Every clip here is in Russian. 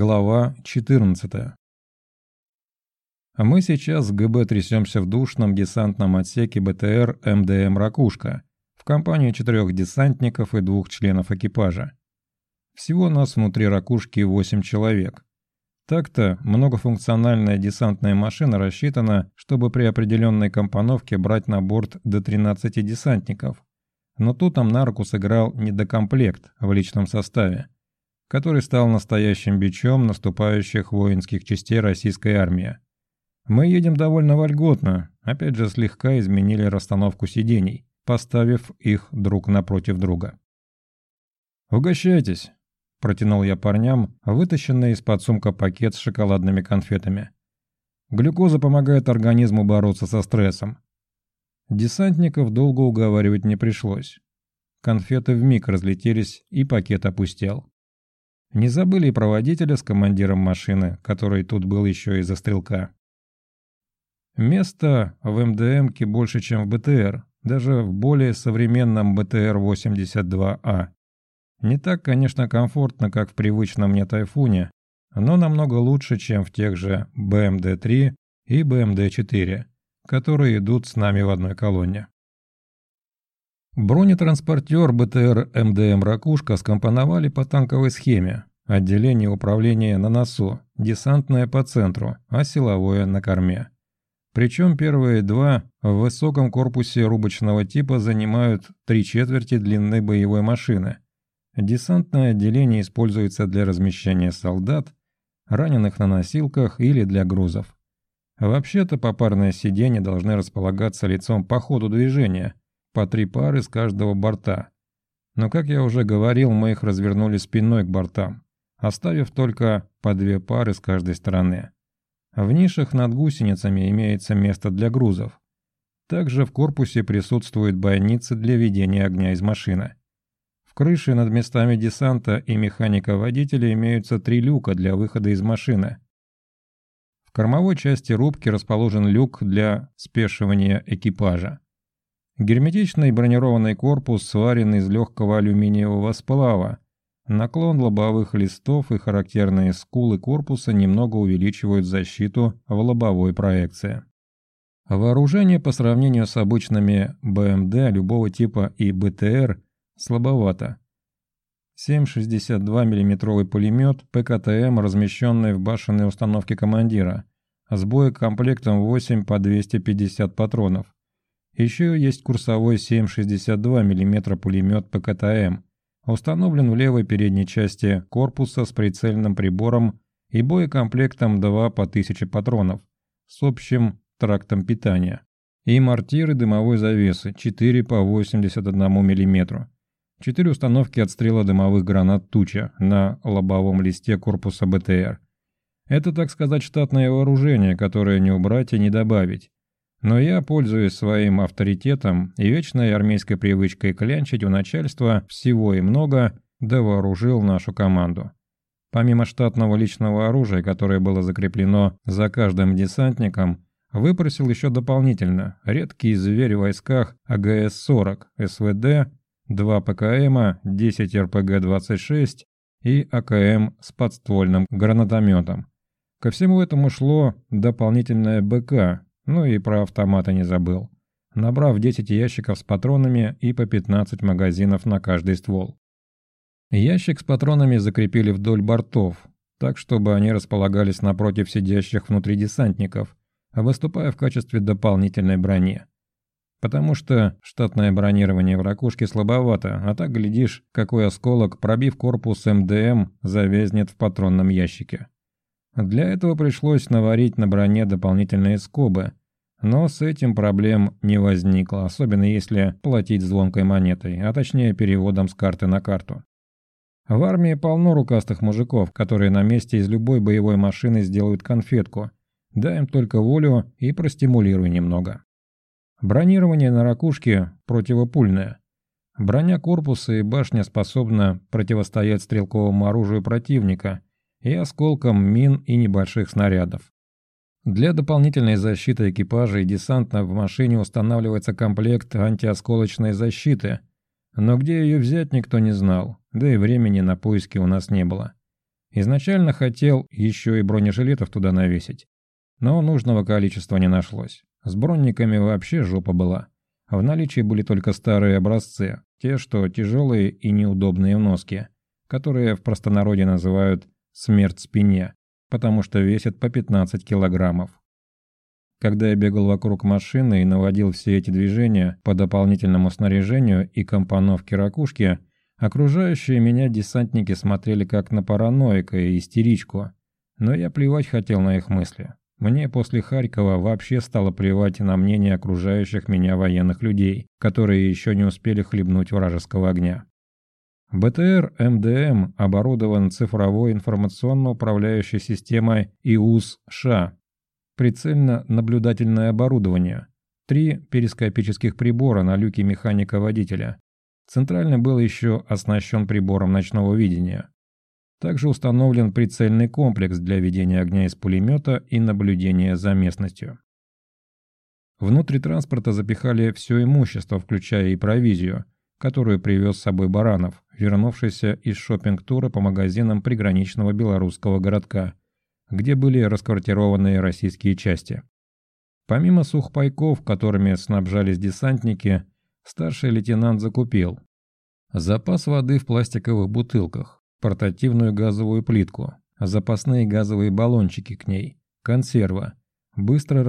Глава 14. А мы сейчас с ГБ трясемся в душном десантном отсеке БТР МДМ «Ракушка» в компании четырех десантников и двух членов экипажа. Всего нас внутри «Ракушки» 8 человек. Так-то многофункциональная десантная машина рассчитана, чтобы при определенной компоновке брать на борт до 13 десантников. Но тут нам на руку сыграл недокомплект в личном составе который стал настоящим бичом наступающих воинских частей российской армии. Мы едем довольно вольготно, опять же слегка изменили расстановку сидений, поставив их друг напротив друга. «Угощайтесь», – протянул я парням, вытащенный из-под сумка пакет с шоколадными конфетами. Глюкоза помогает организму бороться со стрессом. Десантников долго уговаривать не пришлось. Конфеты вмиг разлетелись, и пакет опустел. Не забыли и проводителя с командиром машины, который тут был еще из-за стрелка. Места в МДМке больше, чем в БТР, даже в более современном БТР-82А. Не так, конечно, комфортно, как в привычном мне Тайфуне, но намного лучше, чем в тех же БМД-3 и БМД-4, которые идут с нами в одной колонне. Бронетранспортер БТР МДМ «Ракушка» скомпоновали по танковой схеме. Отделение управления на носу, десантное по центру, а силовое на корме. Причем первые два в высоком корпусе рубочного типа занимают три четверти длины боевой машины. Десантное отделение используется для размещения солдат, раненых на носилках или для грузов. Вообще-то попарные сиденья должны располагаться лицом по ходу движения – по три пары с каждого борта. Но, как я уже говорил, мы их развернули спиной к бортам, оставив только по две пары с каждой стороны. В нишах над гусеницами имеется место для грузов. Также в корпусе присутствуют бойницы для ведения огня из машины. В крыше над местами десанта и механика-водителя имеются три люка для выхода из машины. В кормовой части рубки расположен люк для спешивания экипажа. Герметичный бронированный корпус сварен из легкого алюминиевого сплава. Наклон лобовых листов и характерные скулы корпуса немного увеличивают защиту в лобовой проекции. Вооружение по сравнению с обычными БМД любого типа и БТР слабовато. 7,62 мм пулемет ПКТМ, размещенный в башенной установке командира, с боекомплектом 8 по 250 патронов. Еще есть курсовой 7,62 мм пулемет ПКТМ, установлен в левой передней части корпуса с прицельным прибором и боекомплектом 2 по 1000 патронов с общим трактом питания. И мортиры дымовой завесы 4 по 81 мм. Четыре установки отстрела дымовых гранат «Туча» на лобовом листе корпуса БТР. Это, так сказать, штатное вооружение, которое не убрать и не добавить. Но я, пользуясь своим авторитетом и вечной армейской привычкой клянчить у начальства всего и много, довооружил нашу команду. Помимо штатного личного оружия, которое было закреплено за каждым десантником, выпросил еще дополнительно редкий зверь в войсках АГС-40, СВД, 2 ПКМа, 10 РПГ-26 и АКМ с подствольным гранатометом. Ко всему этому шло дополнительное БК ну и про автоматы не забыл. Набрав 10 ящиков с патронами и по 15 магазинов на каждый ствол. Ящик с патронами закрепили вдоль бортов, так чтобы они располагались напротив сидящих внутри десантников, выступая в качестве дополнительной брони. Потому что штатное бронирование в ракушке слабовато, а так, глядишь, какой осколок, пробив корпус МДМ, завязнет в патронном ящике. Для этого пришлось наварить на броне дополнительные скобы, но с этим проблем не возникло, особенно если платить звонкой монетой, а точнее переводом с карты на карту. В армии полно рукастых мужиков, которые на месте из любой боевой машины сделают конфетку. Дай им только волю и простимулируй немного. Бронирование на ракушке противопульное. Броня корпуса и башня способна противостоять стрелковому оружию противника и осколкам мин и небольших снарядов. Для дополнительной защиты экипажа и десанта в машине устанавливается комплект антиосколочной защиты, но где ее взять никто не знал, да и времени на поиски у нас не было. Изначально хотел еще и бронежилетов туда навесить. Но нужного количества не нашлось. С бронниками вообще жопа была. В наличии были только старые образцы, те, что тяжелые и неудобные в носке, которые в простонародье называют «смерть спине», потому что весят по 15 килограммов. Когда я бегал вокруг машины и наводил все эти движения по дополнительному снаряжению и компоновке ракушки, окружающие меня десантники смотрели как на параноика и истеричку, но я плевать хотел на их мысли. Мне после Харькова вообще стало плевать на мнение окружающих меня военных людей, которые еще не успели хлебнуть вражеского огня. БТР МДМ оборудован цифровой информационно-управляющей системой ИУС-ША, прицельно-наблюдательное оборудование, три перископических прибора на люке механика-водителя. Центральный был еще оснащен прибором ночного видения. Также установлен прицельный комплекс для ведения огня из пулемета и наблюдения за местностью. Внутри транспорта запихали все имущество, включая и провизию, которую привез с собой Баранов, вернувшийся из шопинг-тура по магазинам приграничного белорусского городка, где были расквартированы российские части. Помимо сухпайков, которыми снабжались десантники, старший лейтенант закупил запас воды в пластиковых бутылках, портативную газовую плитку, запасные газовые баллончики к ней, консерва, быстро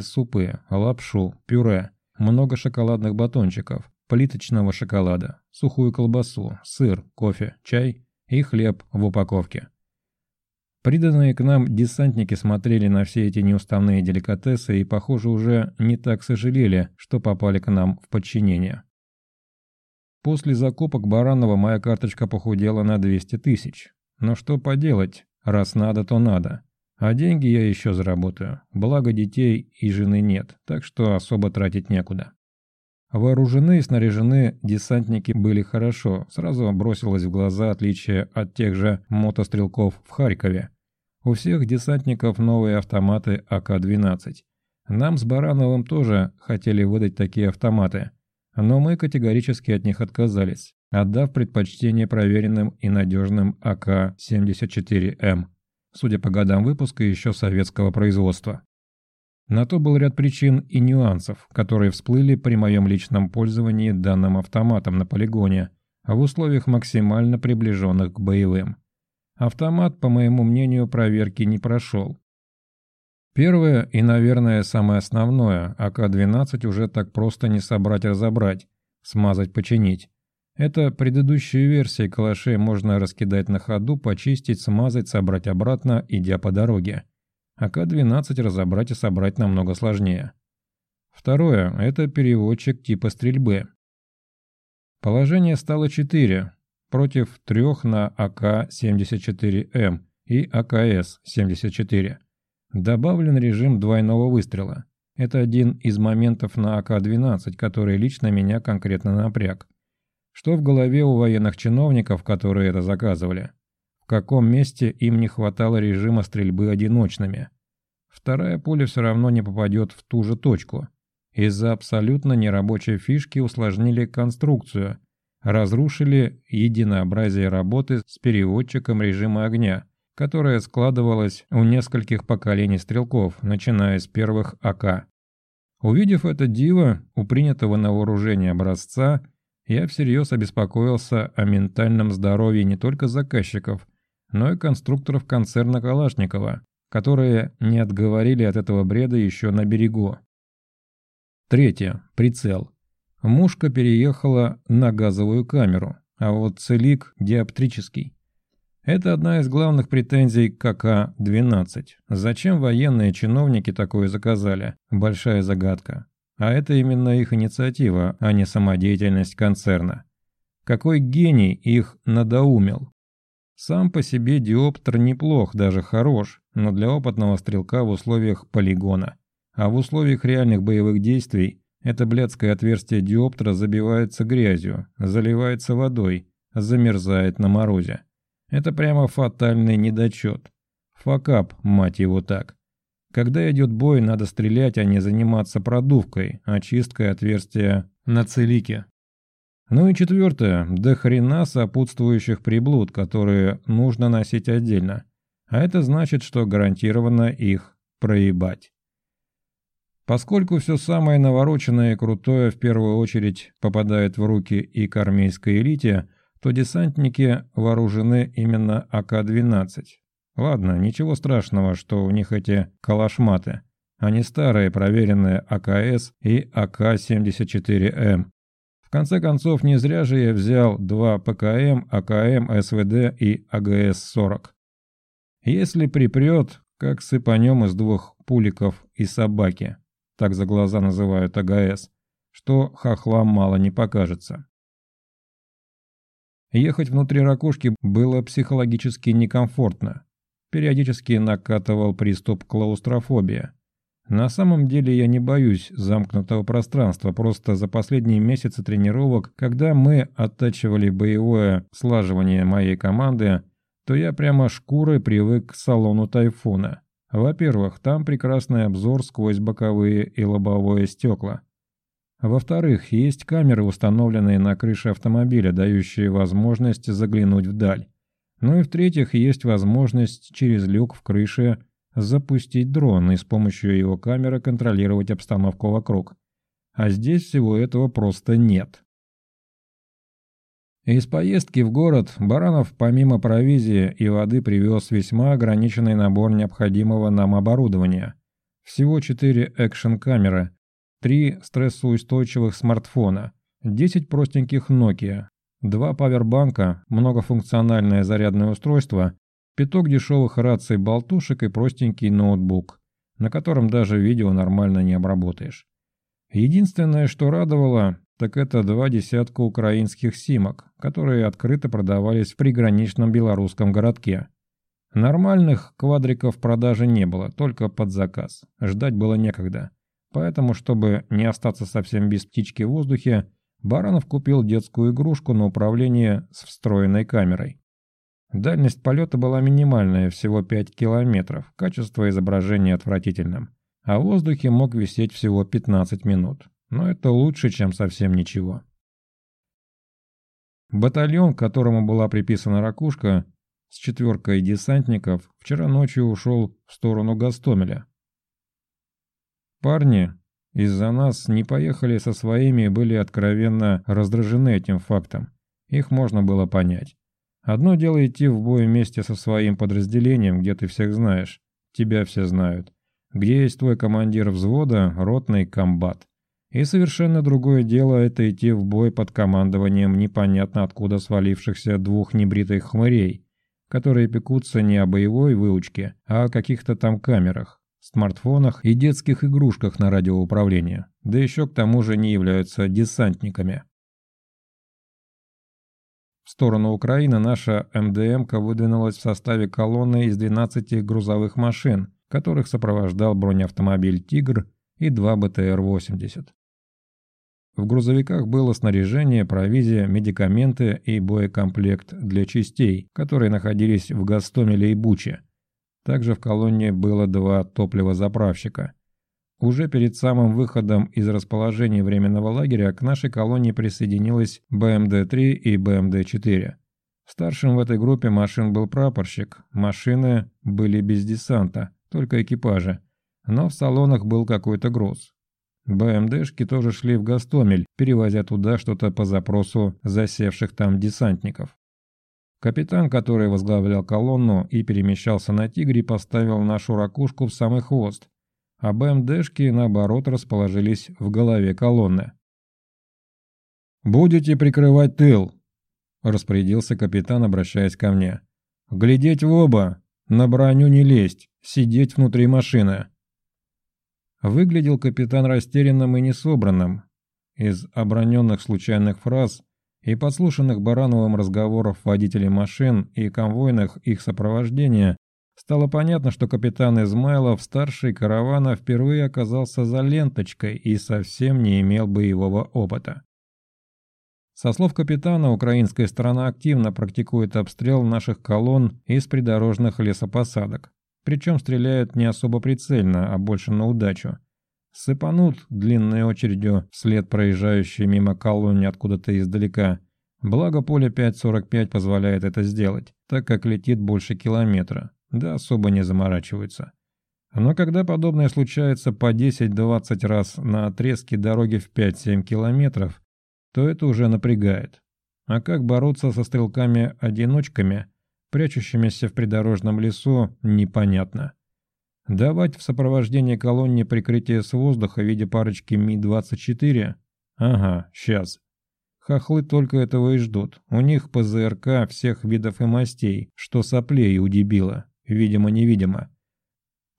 супы, лапшу, пюре, много шоколадных батончиков, плиточного шоколада, сухую колбасу, сыр, кофе, чай и хлеб в упаковке. Приданные к нам десантники смотрели на все эти неуставные деликатесы и, похоже, уже не так сожалели, что попали к нам в подчинение. После закупок Баранова моя карточка похудела на 200 тысяч. Но что поделать, раз надо, то надо. А деньги я еще заработаю. Благо детей и жены нет, так что особо тратить некуда. Вооружены и снаряжены десантники были хорошо, сразу бросилось в глаза отличие от тех же мотострелков в Харькове. У всех десантников новые автоматы АК-12. Нам с Барановым тоже хотели выдать такие автоматы – но мы категорически от них отказались, отдав предпочтение проверенным и надежным АК-74М, судя по годам выпуска еще советского производства. На то был ряд причин и нюансов, которые всплыли при моем личном пользовании данным автоматом на полигоне, в условиях максимально приближенных к боевым. Автомат, по моему мнению, проверки не прошел, Первое и, наверное, самое основное, АК-12 уже так просто не собрать-разобрать, смазать, починить. Это предыдущие версии калашей можно раскидать на ходу, почистить, смазать, собрать обратно, идя по дороге. АК-12 разобрать и собрать намного сложнее. Второе – это переводчик типа стрельбы. Положение стало 4 против 3 на АК-74М и АКС-74. Добавлен режим двойного выстрела. Это один из моментов на АК-12, который лично меня конкретно напряг. Что в голове у военных чиновников, которые это заказывали? Каком месте им не хватало режима стрельбы одиночными? Вторая пуля все равно не попадет в ту же точку. Из-за абсолютно нерабочей фишки усложнили конструкцию, разрушили единообразие работы с переводчиком режима огня, которая складывалась у нескольких поколений стрелков, начиная с первых АК. Увидев это диво у принятого на вооружение образца, я всерьез обеспокоился о ментальном здоровье не только заказчиков, но и конструкторов концерна Калашникова, которые не отговорили от этого бреда еще на берегу. Третье. Прицел. Мушка переехала на газовую камеру, а вот целик диоптрический. Это одна из главных претензий к КК-12. Зачем военные чиновники такое заказали? Большая загадка. А это именно их инициатива, а не самодеятельность концерна. Какой гений их надоумил? Сам по себе диоптер неплох, даже хорош, но для опытного стрелка в условиях полигона. А в условиях реальных боевых действий это блядское отверстие диоптера забивается грязью, заливается водой, замерзает на морозе. Это прямо фатальный недочет. Факап, мать его так. Когда идет бой, надо стрелять, а не заниматься продувкой, очисткой отверстия на целике. Ну и четвертое, до хрена сопутствующих приблуд, которые нужно носить отдельно. А это значит, что гарантированно их проебать. Поскольку все самое навороченное и крутое в первую очередь попадает в руки и к армейской элите, то десантники вооружены именно АК-12. Ладно, ничего страшного, что у них эти калашматы, не старые проверенные АКС и АК-74М. В конце концов, не зря же я взял два ПКМ, АКМ, СВД и АГС-40. Если припрет, как сыпанем из двух пуликов и собаки так за глаза называют АГС, что хохлам мало не покажется. Ехать внутри ракушки было психологически некомфортно. Периодически накатывал приступ клаустрофобии. На самом деле я не боюсь замкнутого пространства, просто за последние месяцы тренировок, когда мы оттачивали боевое слаживание моей команды, то я прямо шкурой привык к салону тайфуна. Во-первых, там прекрасный обзор сквозь боковые и лобовое стекла. Во-вторых, есть камеры, установленные на крыше автомобиля, дающие возможность заглянуть вдаль. Ну и в-третьих, есть возможность через люк в крыше запустить дрон и с помощью его камеры контролировать обстановку вокруг. А здесь всего этого просто нет. Из поездки в город Баранов помимо провизии и воды привез весьма ограниченный набор необходимого нам оборудования. Всего 4 экшн-камеры, 3 стрессоустойчивых смартфона, 10 простеньких Nokia, 2 павербанка, многофункциональное зарядное устройство, пяток дешевых раций-болтушек и простенький ноутбук, на котором даже видео нормально не обработаешь. Единственное, что радовало, так это два десятка украинских симок, которые открыто продавались в приграничном белорусском городке. Нормальных квадриков в продаже не было, только под заказ. Ждать было некогда. Поэтому, чтобы не остаться совсем без птички в воздухе, Баранов купил детскую игрушку на управление с встроенной камерой. Дальность полета была минимальная, всего 5 километров, качество изображения отвратительным, а в воздухе мог висеть всего 15 минут но это лучше, чем совсем ничего. Батальон, которому была приписана ракушка, с четверкой десантников, вчера ночью ушел в сторону Гастомеля. Парни из-за нас не поехали со своими и были откровенно раздражены этим фактом. Их можно было понять. Одно дело идти в бой вместе со своим подразделением, где ты всех знаешь, тебя все знают, где есть твой командир взвода, ротный комбат. И совершенно другое дело это идти в бой под командованием непонятно откуда свалившихся двух небритых хмырей, которые пекутся не о боевой выучке, а о каких-то там камерах, смартфонах и детских игрушках на радиоуправление, да еще к тому же не являются десантниками. В сторону Украины наша МДМка выдвинулась в составе колонны из 12 грузовых машин, которых сопровождал бронеавтомобиль «Тигр» и два БТР-80. В грузовиках было снаряжение, провизия, медикаменты и боекомплект для частей, которые находились в Гастомеле и Буче. Также в колонне было два топливозаправщика. Уже перед самым выходом из расположения временного лагеря к нашей колонне присоединилась БМД-3 и БМД-4. Старшим в этой группе машин был прапорщик, машины были без десанта, только экипажи, но в салонах был какой-то груз. БМДшки тоже шли в Гастомель, перевозя туда что-то по запросу засевших там десантников. Капитан, который возглавлял колонну и перемещался на «Тигре», поставил нашу ракушку в самый хвост, а БМДшки, наоборот, расположились в голове колонны. «Будете прикрывать тыл», — распорядился капитан, обращаясь ко мне. «Глядеть в оба, на броню не лезть, сидеть внутри машины». Выглядел капитан растерянным и несобранным. Из оброненных случайных фраз и подслушанных Барановым разговоров водителей машин и конвойных их сопровождения стало понятно, что капитан Измайлов, старший каравана, впервые оказался за ленточкой и совсем не имел боевого опыта. Со слов капитана, украинская сторона активно практикует обстрел наших колонн из придорожных лесопосадок. Причем стреляют не особо прицельно, а больше на удачу. сыпанут длинной очередью вслед проезжающей мимо колонни откуда-то издалека. Благо поле 5.45 позволяет это сделать, так как летит больше километра, да особо не заморачиваются. Но когда подобное случается по 10-20 раз на отрезке дороги в 5-7 километров, то это уже напрягает. А как бороться со стрелками-одиночками, прячущимися в придорожном лесу, непонятно. Давать в сопровождении колонне прикрытие с воздуха в виде парочки Ми-24? Ага, сейчас. Хохлы только этого и ждут. У них ПЗРК всех видов и мастей, что соплей у дебила, видимо-невидимо.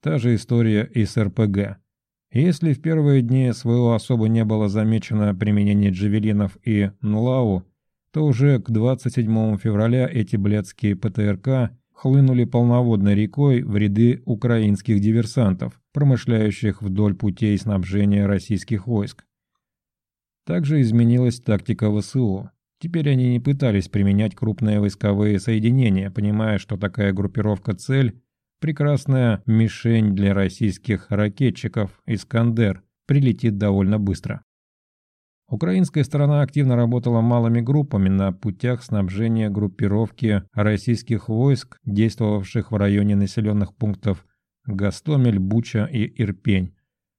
Та же история и с РПГ. Если в первые дни своего особо не было замечено применение джавелинов и НЛАУ, то уже к 27 февраля эти блядские ПТРК хлынули полноводной рекой в ряды украинских диверсантов, промышляющих вдоль путей снабжения российских войск. Также изменилась тактика ВСУ. Теперь они не пытались применять крупные войсковые соединения, понимая, что такая группировка цель – прекрасная мишень для российских ракетчиков «Искандер» прилетит довольно быстро. Украинская сторона активно работала малыми группами на путях снабжения группировки российских войск, действовавших в районе населенных пунктов Гастомель, Буча и Ирпень.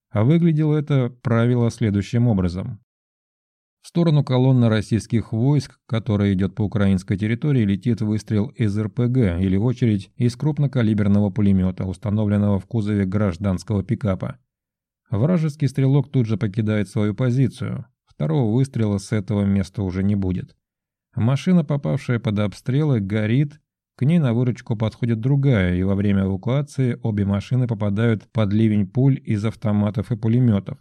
А выглядело это правило следующим образом. В сторону колонны российских войск, которая идет по украинской территории, летит выстрел из РПГ или очередь из крупнокалиберного пулемета, установленного в кузове гражданского пикапа. Вражеский стрелок тут же покидает свою позицию, Второго выстрела с этого места уже не будет. Машина, попавшая под обстрелы, горит, к ней на выручку подходит другая, и во время эвакуации обе машины попадают под ливень пуль из автоматов и пулеметов.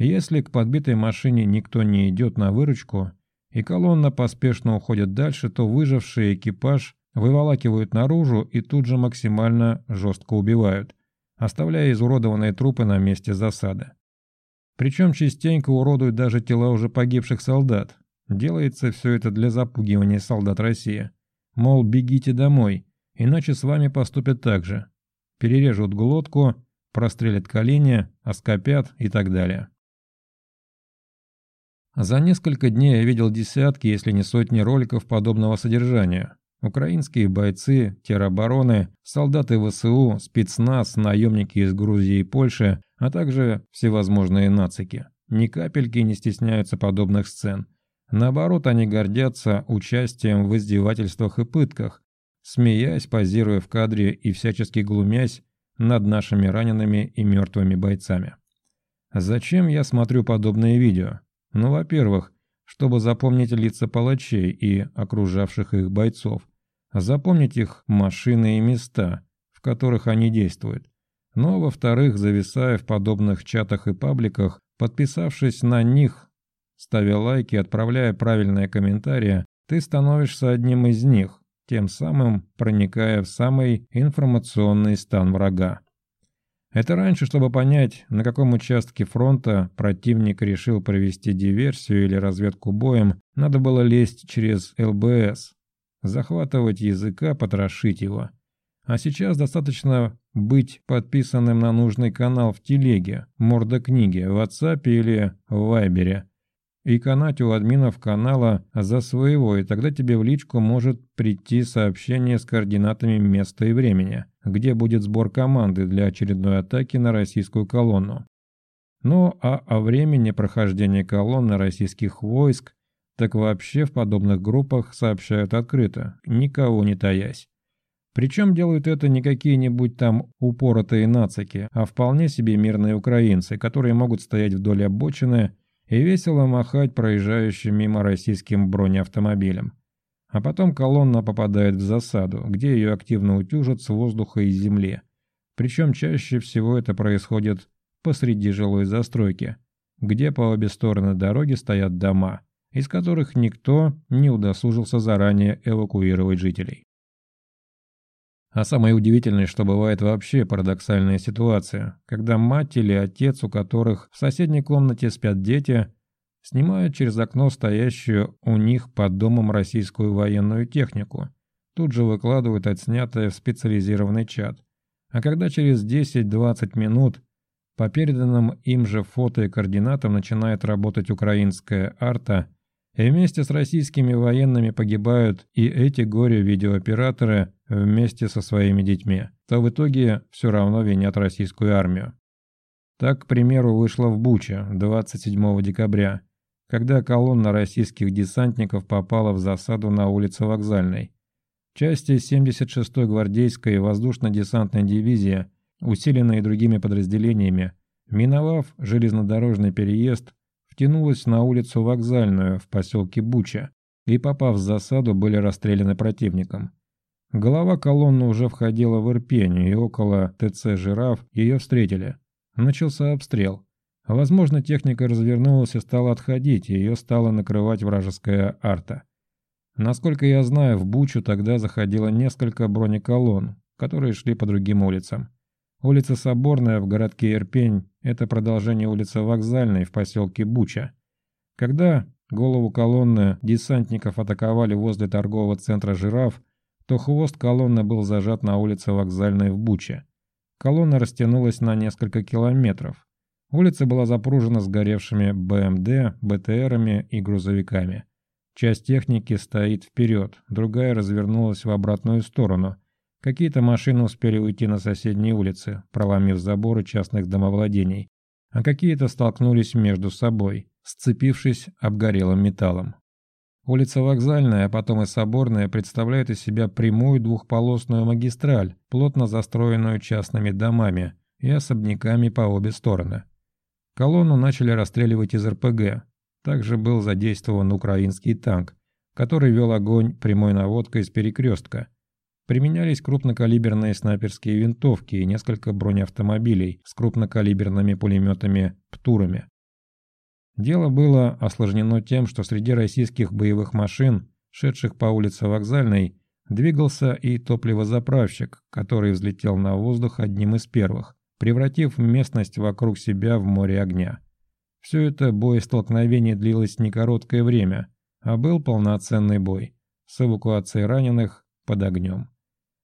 Если к подбитой машине никто не идет на выручку, и колонна поспешно уходит дальше, то выживший экипаж выволакивают наружу и тут же максимально жестко убивают, оставляя изуродованные трупы на месте засады. Причем частенько уродуют даже тела уже погибших солдат. Делается все это для запугивания солдат России. Мол, бегите домой, иначе с вами поступят так же. Перережут глотку, прострелят колени, оскопят и так далее. За несколько дней я видел десятки, если не сотни роликов подобного содержания. Украинские бойцы, теробороны, солдаты ВСУ, спецназ, наемники из Грузии и Польши, а также всевозможные нацики. Ни капельки не стесняются подобных сцен. Наоборот, они гордятся участием в издевательствах и пытках, смеясь, позируя в кадре и всячески глумясь над нашими ранеными и мертвыми бойцами. Зачем я смотрю подобные видео? Ну, во-первых, чтобы запомнить лица палачей и окружавших их бойцов, запомнить их машины и места, в которых они действуют. Но, ну, а во-вторых, зависая в подобных чатах и пабликах, подписавшись на них, ставя лайки, отправляя правильные комментарии, ты становишься одним из них, тем самым проникая в самый информационный стан врага. Это раньше, чтобы понять, на каком участке фронта противник решил провести диверсию или разведку боем, надо было лезть через ЛБС, захватывать языка, потрошить его. А сейчас достаточно быть подписанным на нужный канал в телеге, морда книги, в WhatsApp или в Вайбере. И канать у админов канала за своего, и тогда тебе в личку может прийти сообщение с координатами места и времени, где будет сбор команды для очередной атаки на российскую колонну. Ну а о времени прохождения колонны российских войск так вообще в подобных группах сообщают открыто, никого не таясь. Причем делают это не какие-нибудь там упоротые нацики, а вполне себе мирные украинцы, которые могут стоять вдоль обочины и весело махать проезжающим мимо российским бронеавтомобилем. А потом колонна попадает в засаду, где ее активно утюжат с воздуха и земли. Причем чаще всего это происходит посреди жилой застройки, где по обе стороны дороги стоят дома, из которых никто не удосужился заранее эвакуировать жителей. А самое удивительное, что бывает вообще парадоксальная ситуация, когда мать или отец, у которых в соседней комнате спят дети, снимают через окно стоящую у них под домом российскую военную технику, тут же выкладывают отснятое в специализированный чат. А когда через 10-20 минут По переданным им же фото и координатам начинает работать украинская арта, и вместе с российскими военными погибают и эти горе-видеооператоры вместе со своими детьми, то в итоге все равно винят российскую армию. Так, к примеру, вышло в Буче 27 декабря, когда колонна российских десантников попала в засаду на улице Вокзальной. Части 76-й гвардейской воздушно-десантной дивизии, усиленные другими подразделениями, миновав железнодорожный переезд, втянулась на улицу Вокзальную в поселке Буча и, попав в засаду, были расстреляны противником. Голова колонны уже входила в Ирпень, и около ТЦ «Жираф» ее встретили. Начался обстрел. Возможно, техника развернулась и стала отходить, и ее стала накрывать вражеская арта. Насколько я знаю, в Бучу тогда заходило несколько бронеколонн, которые шли по другим улицам. Улица Соборная в городке Ирпень – это продолжение улицы Вокзальной в поселке Буча. Когда голову колонны десантников атаковали возле торгового центра «Жираф», то хвост колонны был зажат на улице Вокзальной в Буче. Колонна растянулась на несколько километров. Улица была запружена сгоревшими БМД, БТРами и грузовиками. Часть техники стоит вперед, другая развернулась в обратную сторону. Какие-то машины успели уйти на соседние улицы, проломив заборы частных домовладений, а какие-то столкнулись между собой, сцепившись обгорелым металлом. Улица Вокзальная, а потом и Соборная представляют из себя прямую двухполосную магистраль, плотно застроенную частными домами и особняками по обе стороны. Колонну начали расстреливать из РПГ. Также был задействован украинский танк, который вел огонь прямой наводкой с перекрестка. Применялись крупнокалиберные снайперские винтовки и несколько бронеавтомобилей с крупнокалиберными пулеметами «Птурами». Дело было осложнено тем, что среди российских боевых машин, шедших по улице Вокзальной, двигался и топливозаправщик, который взлетел на воздух одним из первых, превратив местность вокруг себя в море огня. Все это боестолкновение длилось не короткое время, а был полноценный бой с эвакуацией раненых под огнем.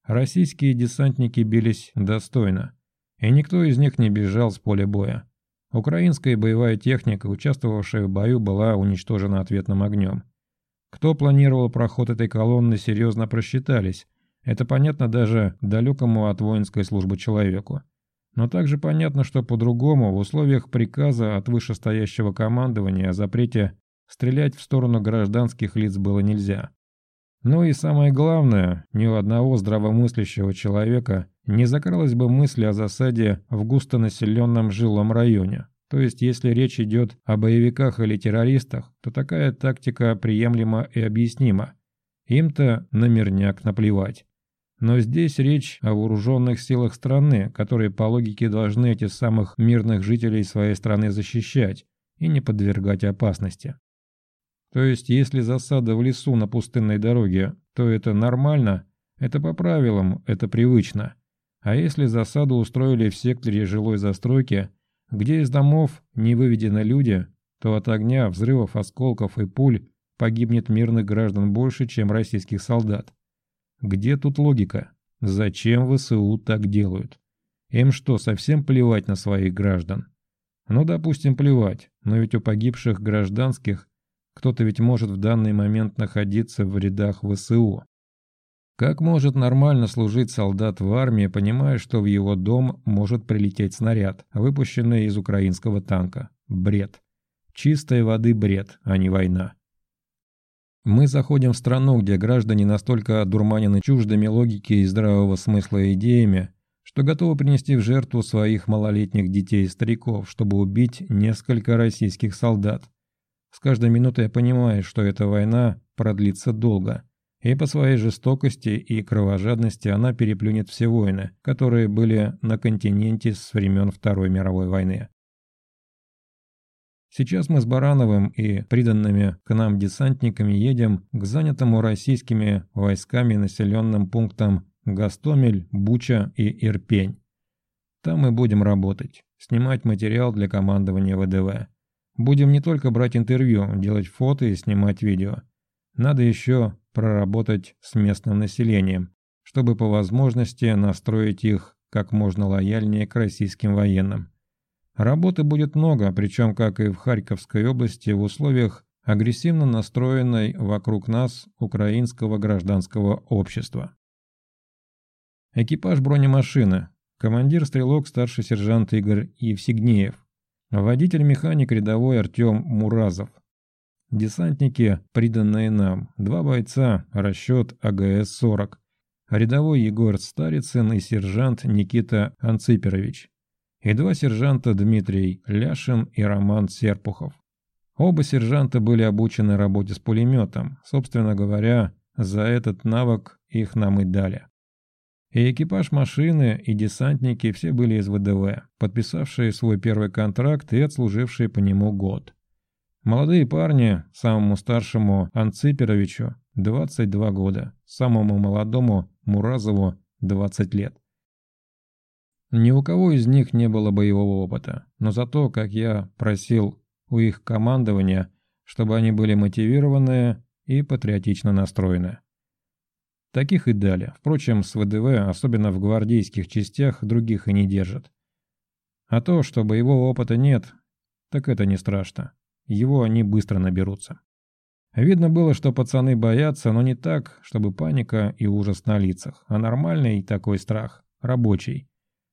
Российские десантники бились достойно, и никто из них не бежал с поля боя. Украинская боевая техника, участвовавшая в бою, была уничтожена ответным огнем. Кто планировал проход этой колонны, серьезно просчитались. Это понятно даже далекому от воинской службы человеку. Но также понятно, что по-другому в условиях приказа от вышестоящего командования о запрете стрелять в сторону гражданских лиц было нельзя. Ну и самое главное, ни у одного здравомыслящего человека не закралась бы мысль о засаде в густонаселенном жилом районе. То есть, если речь идет о боевиках или террористах, то такая тактика приемлема и объяснима. Им-то на мирняк наплевать. Но здесь речь о вооруженных силах страны, которые по логике должны этих самых мирных жителей своей страны защищать и не подвергать опасности. То есть, если засада в лесу на пустынной дороге, то это нормально, это по правилам, это привычно. А если засаду устроили в секторе жилой застройки, где из домов не выведены люди, то от огня, взрывов, осколков и пуль погибнет мирных граждан больше, чем российских солдат. Где тут логика? Зачем ВСУ так делают? Им что, совсем плевать на своих граждан? Ну, допустим, плевать, но ведь у погибших гражданских кто-то ведь может в данный момент находиться в рядах ВСУ. Как может нормально служить солдат в армии, понимая, что в его дом может прилететь снаряд, выпущенный из украинского танка? Бред. Чистой воды бред, а не война. Мы заходим в страну, где граждане настолько одурманены чуждыми логики и здравого смысла идеями, что готовы принести в жертву своих малолетних детей и стариков, чтобы убить несколько российских солдат. С каждой минутой я понимаю, что эта война продлится долго – и по своей жестокости и кровожадности она переплюнет все войны, которые были на континенте с времен Второй мировой войны. Сейчас мы с Барановым и приданными к нам десантниками едем к занятому российскими войсками населенным пунктам Гастомель, Буча и Ирпень. Там мы будем работать, снимать материал для командования ВДВ. Будем не только брать интервью, делать фото и снимать видео. Надо еще проработать с местным населением, чтобы по возможности настроить их как можно лояльнее к российским военным. Работы будет много, причем, как и в Харьковской области, в условиях агрессивно настроенной вокруг нас украинского гражданского общества. Экипаж бронемашины. Командир-стрелок старший сержант Игорь Евсигнеев. Водитель-механик рядовой Артем Муразов. Десантники, приданные нам. Два бойца, расчет АГС-40. Рядовой Егор Старицын и сержант Никита Анциперович и два сержанта Дмитрий Ляшин и Роман Серпухов. Оба сержанта были обучены работе с пулеметом, собственно говоря, за этот навык их нам и дали. И экипаж машины, и десантники все были из ВДВ, подписавшие свой первый контракт и отслужившие по нему год. Молодые парни, самому старшему Анциперовичу 22 года, самому молодому Муразову 20 лет. Ни у кого из них не было боевого опыта, но зато, как я просил у их командования, чтобы они были мотивированные и патриотично настроены. Таких и дали. Впрочем, с ВДВ, особенно в гвардейских частях, других и не держат. А то, что боевого опыта нет, так это не страшно. Его они быстро наберутся. Видно было, что пацаны боятся, но не так, чтобы паника и ужас на лицах, а нормальный такой страх, рабочий,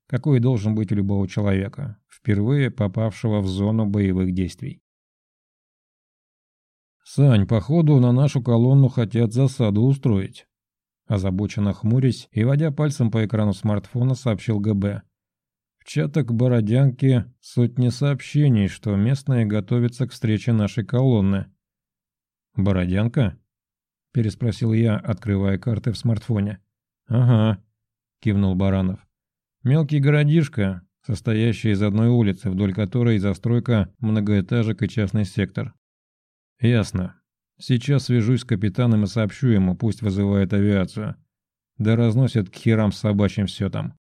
какой должен быть у любого человека, впервые попавшего в зону боевых действий. «Сань, походу, на нашу колонну хотят засаду устроить», озабоченно хмурясь и водя пальцем по экрану смартфона, сообщил ГБ. В чатах Бородянки сотни сообщений, что местные готовятся к встрече нашей колонны. «Бородянка?» – переспросил я, открывая карты в смартфоне. «Ага», – кивнул Баранов. Мелкий городишко, состоящий из одной улицы, вдоль которой застройка многоэтажек и частный сектор. Ясно. Сейчас свяжусь с капитаном и сообщу ему, пусть вызывает авиацию. Да разносят к херам собачьим все там.